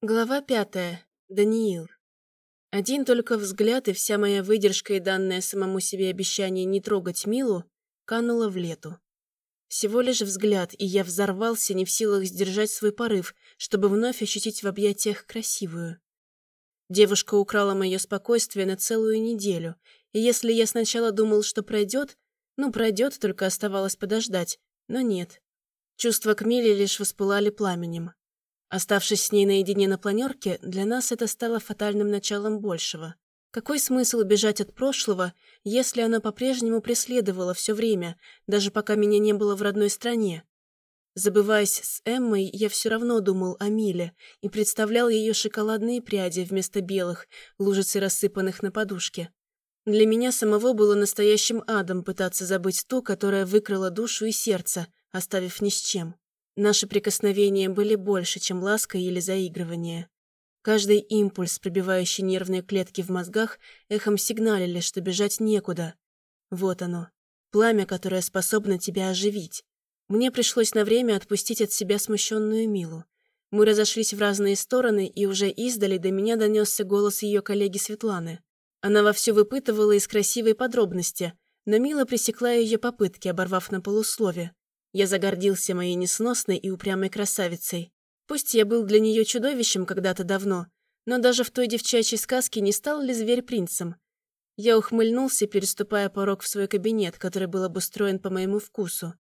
Глава пятая. Даниил. Один только взгляд и вся моя выдержка и данное самому себе обещание не трогать Милу канула в лету. Всего лишь взгляд, и я взорвался, не в силах сдержать свой порыв, чтобы вновь ощутить в объятиях красивую. Девушка украла мое спокойствие на целую неделю, и если я сначала думал, что пройдет, ну, пройдет, только оставалось подождать, но нет. Чувства к Миле лишь воспылали пламенем. Оставшись с ней наедине на планерке, для нас это стало фатальным началом большего. Какой смысл бежать от прошлого, если она по-прежнему преследовала все время, даже пока меня не было в родной стране? Забываясь с Эммой, я все равно думал о Миле и представлял ее шоколадные пряди вместо белых, лужицы рассыпанных на подушке. Для меня самого было настоящим адом пытаться забыть ту, которая выкрала душу и сердце, оставив ни с чем. Наши прикосновения были больше, чем ласка или заигрывание. Каждый импульс, пробивающий нервные клетки в мозгах, эхом сигналили, что бежать некуда. Вот оно. Пламя, которое способно тебя оживить. Мне пришлось на время отпустить от себя смущенную Милу. Мы разошлись в разные стороны, и уже издали до меня донесся голос ее коллеги Светланы. Она вовсю выпытывала из красивой подробности, но Мила пресекла ее попытки, оборвав на полуслове. Я загордился моей несносной и упрямой красавицей. Пусть я был для нее чудовищем когда-то давно, но даже в той девчачьей сказке не стал ли зверь принцем. Я ухмыльнулся, переступая порог в свой кабинет, который был обустроен по моему вкусу.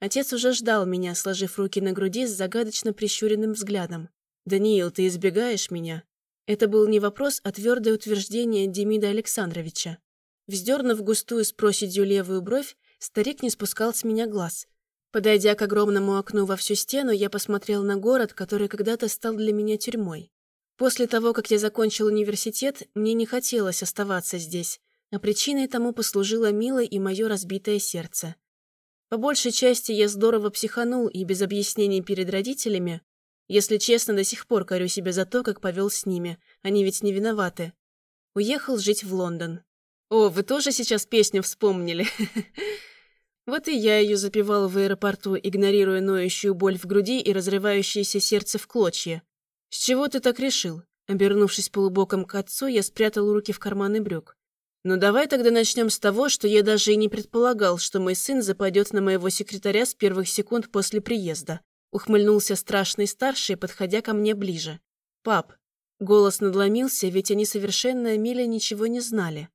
Отец уже ждал меня, сложив руки на груди с загадочно прищуренным взглядом. «Даниил, ты избегаешь меня?» Это был не вопрос, а твердое утверждение Демида Александровича. Вздернув густую с проседью левую бровь, старик не спускал с меня глаз – Подойдя к огромному окну во всю стену, я посмотрел на город, который когда-то стал для меня тюрьмой. После того, как я закончил университет, мне не хотелось оставаться здесь, а причиной тому послужило Мила и мое разбитое сердце. По большей части я здорово психанул и без объяснений перед родителями. Если честно, до сих пор корю себя за то, как повел с ними. Они ведь не виноваты. Уехал жить в Лондон. О, вы тоже сейчас песню вспомнили? Вот и я ее запивал в аэропорту, игнорируя ноющую боль в груди и разрывающееся сердце в клочья. «С чего ты так решил?» Обернувшись полубоком к отцу, я спрятал руки в карманы брюк. «Ну давай тогда начнем с того, что я даже и не предполагал, что мой сын западет на моего секретаря с первых секунд после приезда». Ухмыльнулся страшный старший, подходя ко мне ближе. «Пап». Голос надломился, ведь они совершенно о ничего не знали.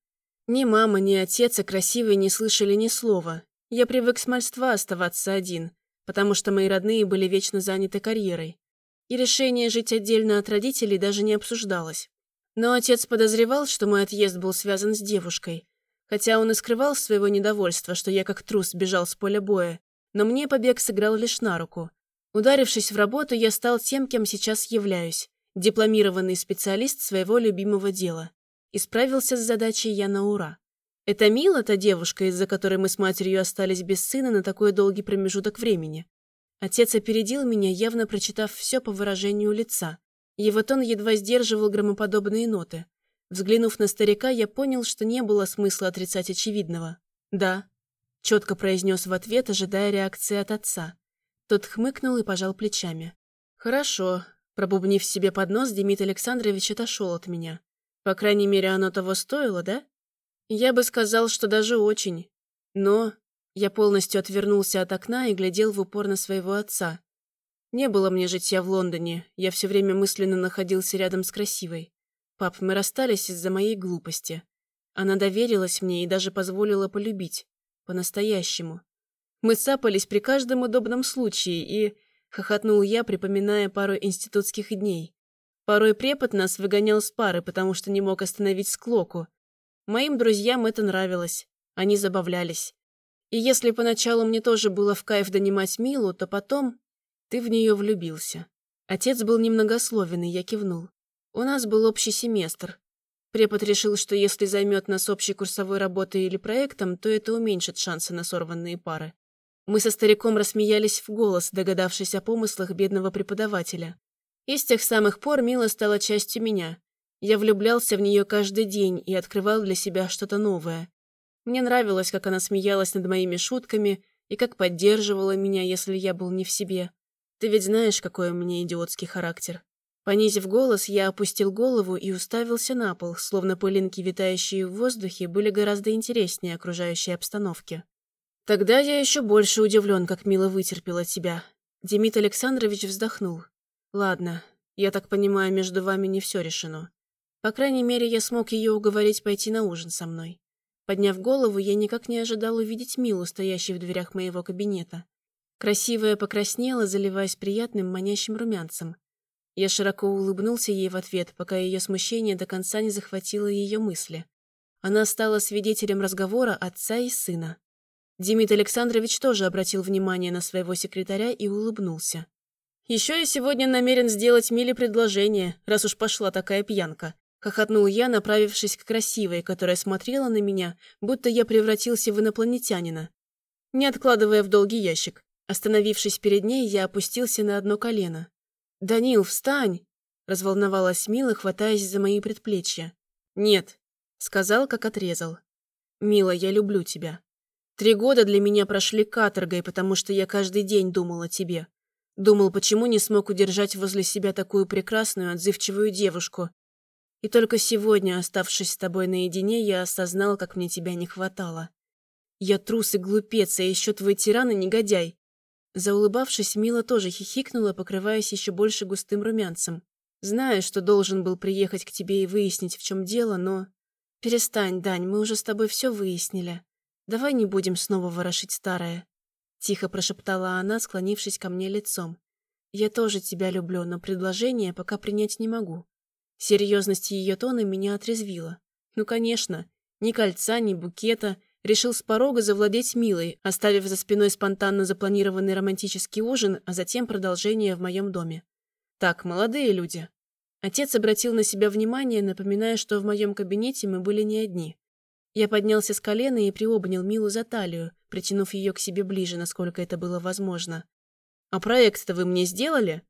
Ни мама, ни отец о красивой не слышали ни слова, я привык с мальства оставаться один, потому что мои родные были вечно заняты карьерой. И решение жить отдельно от родителей даже не обсуждалось. Но отец подозревал, что мой отъезд был связан с девушкой. Хотя он и скрывал своего недовольства, что я как трус бежал с поля боя, но мне побег сыграл лишь на руку. Ударившись в работу, я стал тем, кем сейчас являюсь. Дипломированный специалист своего любимого дела. И справился с задачей я на ура. Это Мила, та девушка, из-за которой мы с матерью остались без сына на такой долгий промежуток времени. Отец опередил меня, явно прочитав все по выражению лица. Его тон едва сдерживал громоподобные ноты. Взглянув на старика, я понял, что не было смысла отрицать очевидного. «Да», — четко произнес в ответ, ожидая реакции от отца. Тот хмыкнул и пожал плечами. «Хорошо», — пробубнив себе под нос, Демид Александрович отошел от меня. «По крайней мере, оно того стоило, да?» Я бы сказал, что даже очень. Но я полностью отвернулся от окна и глядел в упор на своего отца. Не было мне житья в Лондоне, я все время мысленно находился рядом с красивой. Пап, мы расстались из-за моей глупости. Она доверилась мне и даже позволила полюбить. По-настоящему. Мы цапались при каждом удобном случае и... Хохотнул я, припоминая пару институтских дней. Порой препод нас выгонял с пары, потому что не мог остановить склоку, Моим друзьям это нравилось. Они забавлялись. И если поначалу мне тоже было в кайф донимать Милу, то потом ты в нее влюбился. Отец был немногословен, и я кивнул. У нас был общий семестр. Препод решил, что если займет нас общей курсовой работой или проектом, то это уменьшит шансы на сорванные пары. Мы со стариком рассмеялись в голос, догадавшись о помыслах бедного преподавателя. И с тех самых пор Мила стала частью меня, я влюблялся в нее каждый день и открывал для себя что-то новое. Мне нравилось, как она смеялась над моими шутками и как поддерживала меня, если я был не в себе. Ты ведь знаешь, какой у меня идиотский характер. Понизив голос, я опустил голову и уставился на пол, словно пылинки, витающие в воздухе, были гораздо интереснее окружающей обстановки. Тогда я еще больше удивлен, как мило вытерпела тебя. Демид Александрович вздохнул. Ладно, я так понимаю, между вами не все решено. По крайней мере, я смог ее уговорить пойти на ужин со мной. Подняв голову, я никак не ожидал увидеть Милу, стоящей в дверях моего кабинета. Красивая покраснела, заливаясь приятным манящим румянцем. Я широко улыбнулся ей в ответ, пока ее смущение до конца не захватило ее мысли. Она стала свидетелем разговора отца и сына. Демид Александрович тоже обратил внимание на своего секретаря и улыбнулся. «Еще я сегодня намерен сделать Миле предложение, раз уж пошла такая пьянка», — хохотнул я, направившись к красивой, которая смотрела на меня, будто я превратился в инопланетянина. Не откладывая в долгий ящик. Остановившись перед ней, я опустился на одно колено. «Данил, встань!» – разволновалась Мила, хватаясь за мои предплечья. «Нет», – сказал, как отрезал. «Мила, я люблю тебя. Три года для меня прошли каторгой, потому что я каждый день думал о тебе. Думал, почему не смог удержать возле себя такую прекрасную, отзывчивую девушку. И только сегодня, оставшись с тобой наедине, я осознал, как мне тебя не хватало. Я трус и глупец, а еще твой тиран и негодяй. Заулыбавшись, Мила тоже хихикнула, покрываясь еще больше густым румянцем. Знаю, что должен был приехать к тебе и выяснить, в чем дело, но... Перестань, Дань, мы уже с тобой все выяснили. Давай не будем снова ворошить старое. Тихо прошептала она, склонившись ко мне лицом. Я тоже тебя люблю, но предложение пока принять не могу. Серьезность ее тона меня отрезвила. Ну, конечно, ни кольца, ни букета, решил с порога завладеть Милой, оставив за спиной спонтанно запланированный романтический ужин, а затем продолжение в моем доме. Так, молодые люди. Отец обратил на себя внимание, напоминая, что в моем кабинете мы были не одни. Я поднялся с колена и приобнял Милу за талию, притянув ее к себе ближе, насколько это было возможно. «А проект-то вы мне сделали?»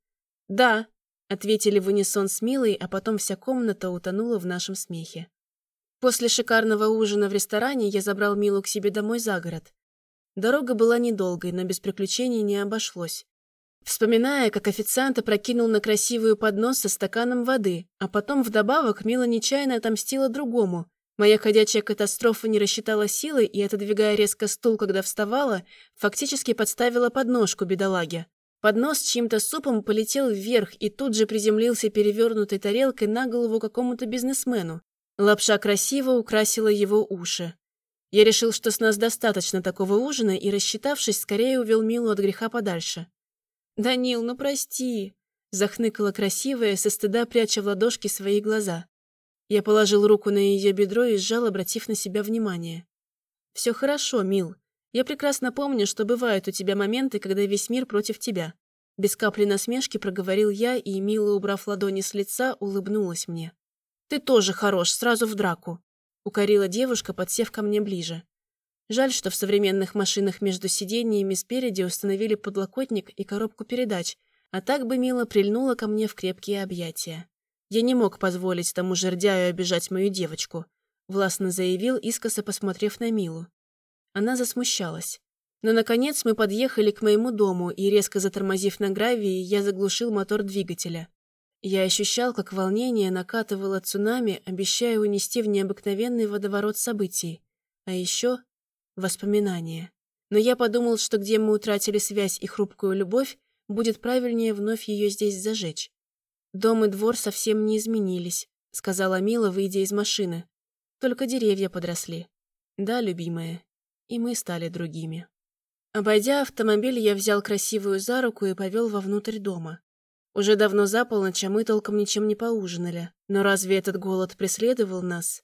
«Да», — ответили в унисон с Милой, а потом вся комната утонула в нашем смехе. После шикарного ужина в ресторане я забрал Милу к себе домой за город. Дорога была недолгой, но без приключений не обошлось. Вспоминая, как официант опрокинул на красивую поднос со стаканом воды, а потом вдобавок Мила нечаянно отомстила другому. Моя ходячая катастрофа не рассчитала силы и, отодвигая резко стул, когда вставала, фактически подставила подножку бедолаге. Поднос чьим-то супом полетел вверх и тут же приземлился перевернутой тарелкой на голову какому-то бизнесмену. Лапша красиво украсила его уши. Я решил, что с нас достаточно такого ужина, и, рассчитавшись, скорее увел Милу от греха подальше. «Данил, ну прости!» – захныкала красивая, со стыда пряча в ладошки свои глаза. Я положил руку на ее бедро и сжал, обратив на себя внимание. «Все хорошо, Мил. Я прекрасно помню, что бывают у тебя моменты, когда весь мир против тебя». Без капли насмешки проговорил я, и Мила, убрав ладони с лица, улыбнулась мне. «Ты тоже хорош, сразу в драку», — укорила девушка, подсев ко мне ближе. Жаль, что в современных машинах между сиденьями спереди установили подлокотник и коробку передач, а так бы Мила прильнула ко мне в крепкие объятия. Я не мог позволить тому жердяю обижать мою девочку, властно заявил, искоса посмотрев на Милу. Она засмущалась. Но, наконец, мы подъехали к моему дому, и, резко затормозив на гравии, я заглушил мотор двигателя. Я ощущал, как волнение накатывало цунами, обещая унести в необыкновенный водоворот событий. А еще воспоминания. Но я подумал, что где мы утратили связь и хрупкую любовь, будет правильнее вновь ее здесь зажечь. Дом и двор совсем не изменились, сказала Мила, выйдя из машины. Только деревья подросли. Да, любимая. И мы стали другими. Обойдя автомобиль, я взял красивую за руку и повел вовнутрь дома. Уже давно за полночь, а мы толком ничем не поужинали. Но разве этот голод преследовал нас?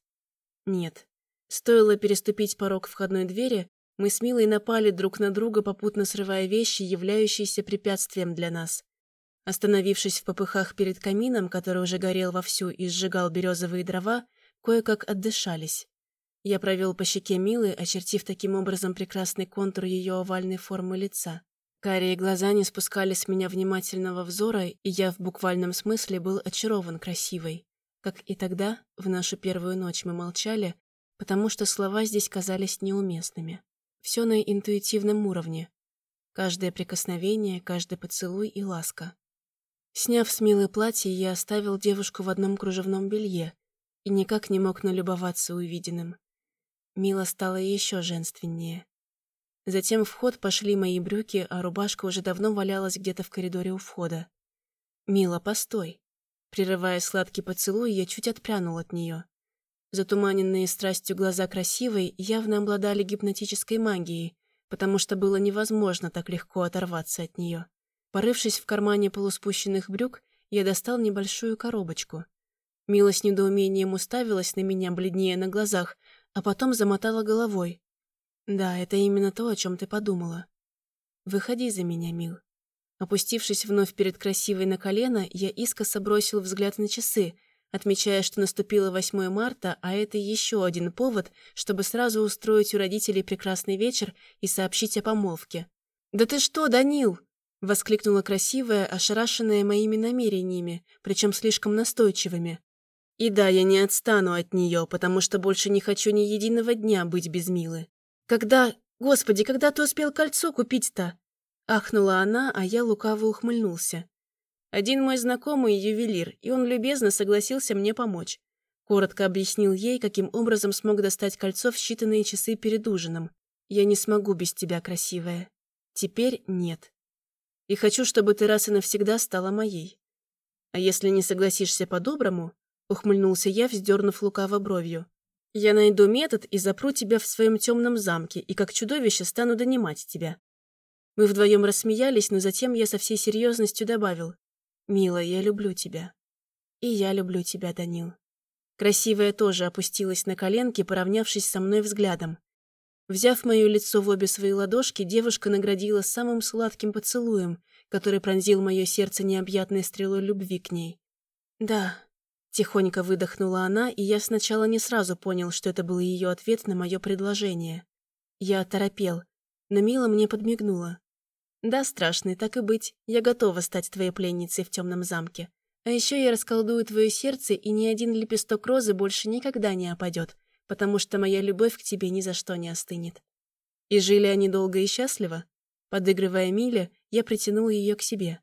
Нет. Стоило переступить порог входной двери, мы с Милой напали друг на друга, попутно срывая вещи, являющиеся препятствием для нас. Остановившись в попыхах перед камином, который уже горел вовсю и сжигал березовые дрова, кое-как отдышались. Я провел по щеке Милы, очертив таким образом прекрасный контур ее овальной формы лица. Карие глаза не спускали с меня внимательного взора, и я в буквальном смысле был очарован красивой. Как и тогда, в нашу первую ночь мы молчали, потому что слова здесь казались неуместными. Все на интуитивном уровне. Каждое прикосновение, каждый поцелуй и ласка. Сняв с Милы платье, я оставил девушку в одном кружевном белье и никак не мог налюбоваться увиденным. Мила стала еще женственнее. Затем в ход пошли мои брюки, а рубашка уже давно валялась где-то в коридоре у входа. «Мила, постой!» Прерывая сладкий поцелуй, я чуть отпрянул от нее. Затуманенные страстью глаза красивой явно обладали гипнотической магией, потому что было невозможно так легко оторваться от нее. Порывшись в кармане полуспущенных брюк, я достал небольшую коробочку. Мила с недоумением уставилась на меня, бледнее на глазах, а потом замотала головой. «Да, это именно то, о чем ты подумала. Выходи за меня, Мил». Опустившись вновь перед красивой на колено, я искоса бросил взгляд на часы, отмечая, что наступило 8 марта, а это еще один повод, чтобы сразу устроить у родителей прекрасный вечер и сообщить о помолвке. «Да ты что, Данил?» — воскликнула красивая, ошарашенная моими намерениями, причем слишком настойчивыми. И да, я не отстану от нее, потому что больше не хочу ни единого дня быть без Милы. Когда... Господи, когда ты успел кольцо купить-то? Ахнула она, а я лукаво ухмыльнулся. Один мой знакомый ювелир, и он любезно согласился мне помочь. Коротко объяснил ей, каким образом смог достать кольцо в считанные часы перед ужином. Я не смогу без тебя, красивая. Теперь нет. И хочу, чтобы ты раз и навсегда стала моей. А если не согласишься по-доброму, Ухмыльнулся я, вздернув лукаво бровью. «Я найду метод и запру тебя в своем темном замке, и как чудовище стану донимать тебя». Мы вдвоем рассмеялись, но затем я со всей серьезностью добавил. «Мила, я люблю тебя». «И я люблю тебя, Данил». Красивая тоже опустилась на коленки, поравнявшись со мной взглядом. Взяв мое лицо в обе свои ладошки, девушка наградила самым сладким поцелуем, который пронзил мое сердце необъятной стрелой любви к ней. «Да, Тихонько выдохнула она, и я сначала не сразу понял, что это был ее ответ на мое предложение. Я оторопел, но Мила мне подмигнула. «Да, страшный, так и быть. Я готова стать твоей пленницей в темном замке. А еще я расколдую твое сердце, и ни один лепесток розы больше никогда не опадет, потому что моя любовь к тебе ни за что не остынет». И жили они долго и счастливо? Подыгрывая Миле, я притянул ее к себе.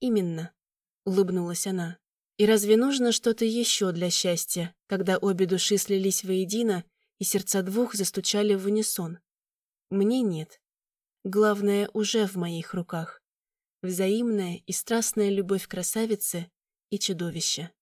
«Именно», — улыбнулась она. И разве нужно что-то еще для счастья, когда обе души слились воедино и сердца двух застучали в унисон? Мне нет. Главное уже в моих руках. Взаимная и страстная любовь красавицы и чудовища.